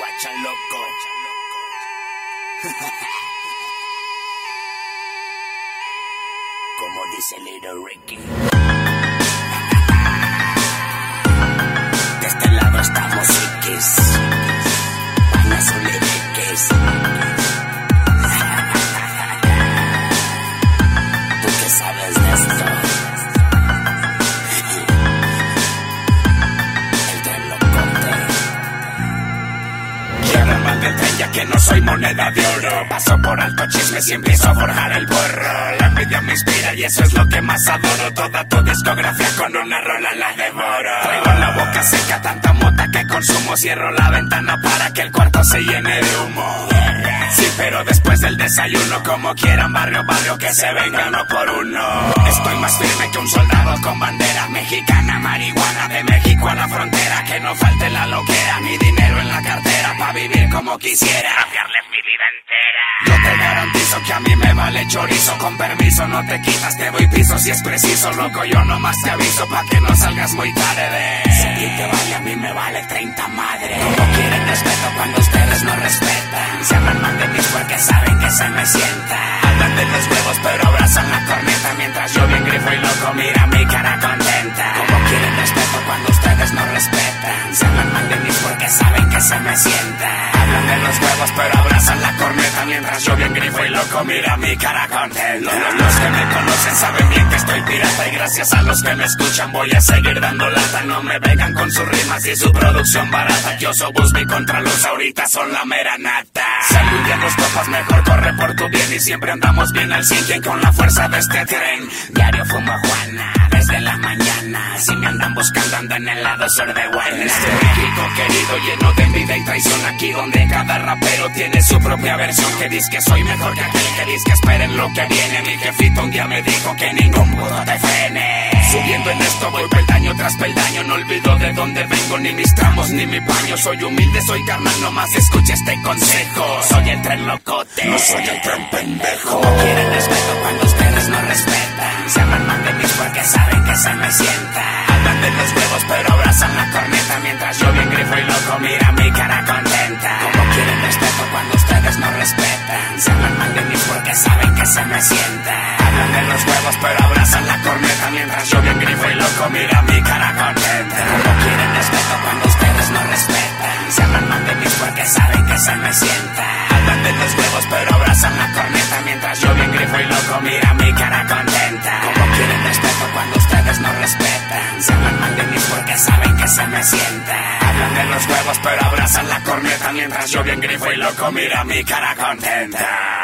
Guacha loco. Como dice Little Ricky. Ya que no soy moneda de oro. Paso por alto chismes y empiezo a forjar el borro La envidia me inspira y eso es lo que más adoro. Toda tu discografía con una rola la devoro. Traigo la boca seca tanta mota que consumo. Cierro la ventana para que el cuarto se llene de humo. Sí, pero después del desayuno como quieran barrio, barrio que se venga uno por uno. Estoy más firme que un soldado con bandera mexicana Marihuana de México a la frontera. Que no falte la loquera, mi dinero vivir como quisiera. Cambiarle mi vida entera. Yo te garantizo que a mí me vale chorizo. Con permiso no te quitas, te doy piso. Si es preciso Loco, yo nomás te aviso pa' que no salgas muy tarde. Si a ti te vale, a mí me vale 30 madre Como quieren respeto cuando ustedes no respetan. Se hablan mal de mí porque saben que se me sienta Hablan de los huevos pero abrazan la corneta. Mientras yo bien grifo y loco mira mi cara contenta Los, los que me conocen saben bien que estoy pirata. Y gracias a los que me escuchan voy a seguir dando lata. No me vengan con sus rimas y su producción barata. Que oso bus mi contraluz ahorita son la mera nata. Si algún día nos topas mejor corre por tu bien. Y siempre andamos bien al 100 que con la fuerza de este tren. Diario fumo me andan buscando ando en el lado sur de Guayana Este México querido lleno de envidia y traición Aquí donde cada rapero tiene su propia versión. Que dice que soy mejor que aquel que dice que esperen lo que viene. Mi jefito un día me dijo que ningún puto te frene. Subiendo en esto voy peldaño tras peldaño No olvido de dónde vengo, ni mis tramos, ni mi baño Soy humilde, soy carnal, nomás escucha este consejo. Soy el tren locote, no soy el tren pendejo. No quieren respeto cuando ustedes no respetan. Se aman mal de mí porque saben que se me sienta De los huevos pero abrazan la corneta Mientras yo bien grifo y loco mira mi cara contenta. Como quieren respeto cuando ustedes no respetan. Se hablan mal de mí porque saben que se me sienta Hablan de los huevos pero abrazan la corneta Mientras yo bien grifo y loco mira mi cara contenta. Como quieren respeto cuando ustedes no respetan. Se hablan mal de mí porque saben que se me sienta me sienta Hablan de los huevos pero abrazan la corneta Mientras yo bien grifo y loco mira mi cara contenta